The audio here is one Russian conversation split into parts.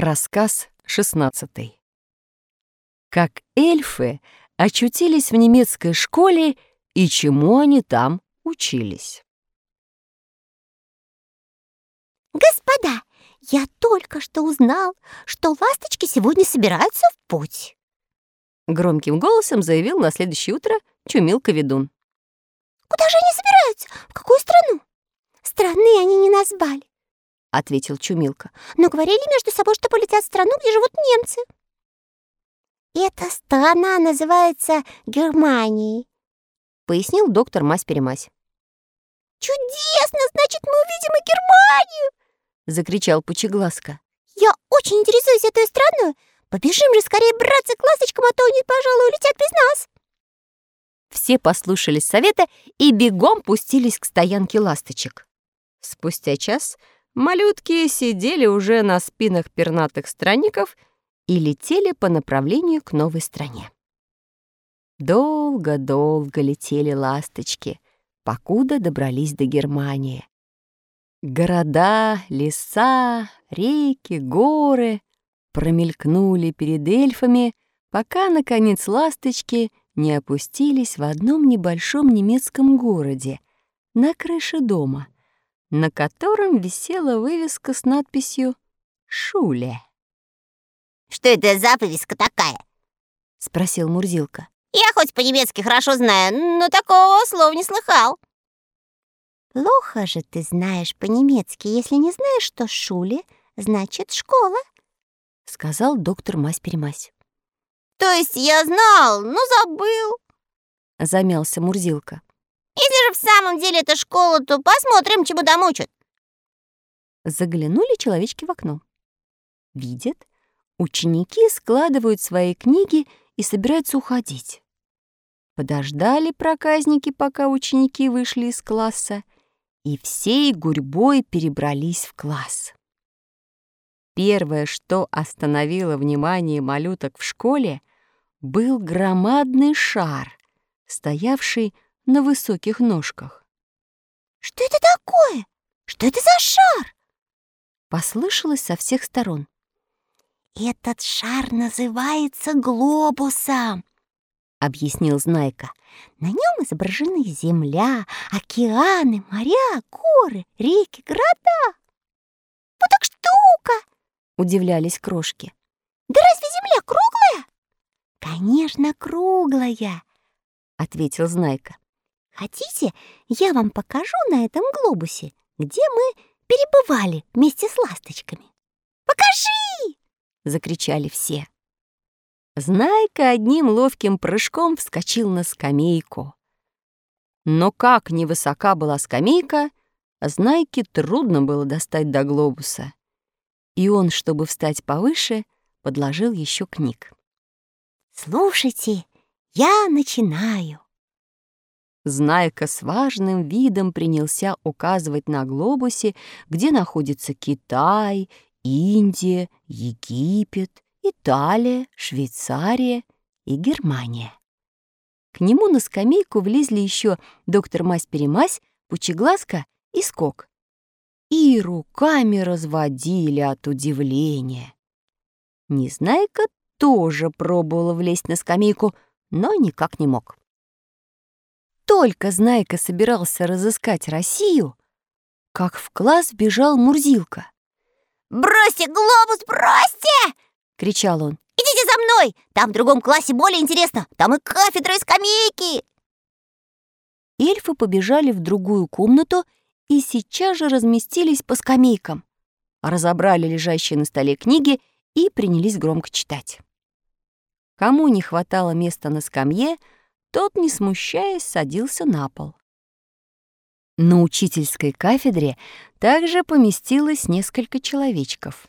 Рассказ 16. Как эльфы очутились в немецкой школе и чему они там учились. Господа, я только что узнал, что ласточки сегодня собираются в путь. Громким голосом заявил на следующее утро Чумилка-ведун. Куда же они собираются? В какую страну? Страны они не назвали. — ответил Чумилка. «Но говорили между собой, что полетят в страну, где живут немцы». «Эта страна называется Германией», — пояснил доктор Мась-Перемась. «Чудесно! Значит, мы увидим и Германию!» — закричал Пучеглазка. «Я очень интересуюсь этой страной. Побежим же скорее браться к ласточкам, а то они, пожалуй, улетят без нас!» Все послушались совета и бегом пустились к стоянке ласточек. Спустя час Малютки сидели уже на спинах пернатых странников и летели по направлению к новой стране. Долго-долго летели ласточки, покуда добрались до Германии. Города, леса, реки, горы промелькнули перед эльфами, пока, наконец, ласточки не опустились в одном небольшом немецком городе на крыше дома — на котором висела вывеска с надписью «Шуле». «Что это за вывеска такая?» — спросил Мурзилка. «Я хоть по-немецки хорошо знаю, но такого слова не слыхал». «Плохо же ты знаешь по-немецки, если не знаешь, что «шуле» значит «школа», — сказал доктор Мась-Перемась. «То есть я знал, но забыл», — замялся Мурзилка. Если же в самом деле это школа, то посмотрим, чему там учат. Заглянули человечки в окно. Видят, ученики складывают свои книги и собираются уходить. Подождали проказники, пока ученики вышли из класса, и всей гурьбой перебрались в класс. Первое, что остановило внимание малюток в школе, был громадный шар, стоявший на высоких ножках. «Что это такое? Что это за шар?» Послышалось со всех сторон. «Этот шар называется глобусом», — объяснил Знайка. «На нем изображены земля, океаны, моря, горы, реки, города». «Вот так штука!» — удивлялись крошки. «Да разве земля круглая?» «Конечно, круглая», — ответил Знайка. Хотите, я вам покажу на этом глобусе, где мы перебывали вместе с ласточками? Покажи! закричали все. Знайка одним ловким прыжком вскочил на скамейку. Но как невысока была скамейка, Знайке трудно было достать до глобуса. И он, чтобы встать повыше, подложил еще книг. «Слушайте, я начинаю», Знайка с важным видом принялся указывать на глобусе, где находится Китай, Индия, Египет, Италия, Швейцария и Германия. К нему на скамейку влезли еще доктор Мась-Перемась, Пучеглазка и Скок. И руками разводили от удивления. Незнайка тоже пробовала влезть на скамейку, но никак не мог только Знайка собирался разыскать Россию, как в класс бежал Мурзилка. «Бросьте глобус, бросьте!» — кричал он. «Идите за мной! Там в другом классе более интересно! Там и кафедра, и скамейки!» Эльфы побежали в другую комнату и сейчас же разместились по скамейкам, разобрали лежащие на столе книги и принялись громко читать. Кому не хватало места на скамье — тот, не смущаясь, садился на пол. На учительской кафедре также поместилось несколько человечков.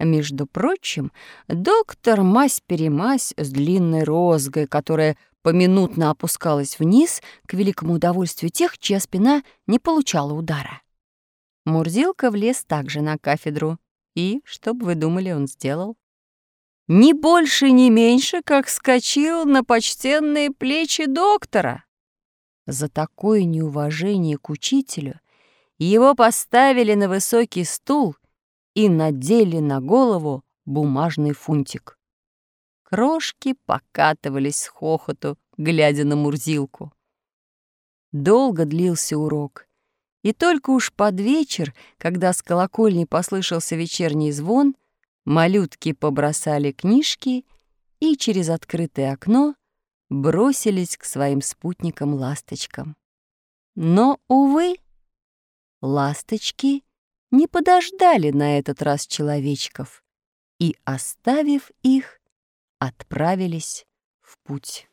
Между прочим, доктор Мась-Перемась с длинной розгой, которая поминутно опускалась вниз к великому удовольствию тех, чья спина не получала удара. Мурзилка влез также на кафедру. И, что вы думали, он сделал? Ни больше, ни меньше, как скочил на почтенные плечи доктора. За такое неуважение к учителю его поставили на высокий стул и надели на голову бумажный фунтик. Крошки покатывались с хохоту, глядя на Мурзилку. Долго длился урок, и только уж под вечер, когда с колокольни послышался вечерний звон, малютки побросали книжки и через открытое окно бросились к своим спутникам-ласточкам. Но, увы, ласточки не подождали на этот раз человечков и, оставив их, отправились в путь.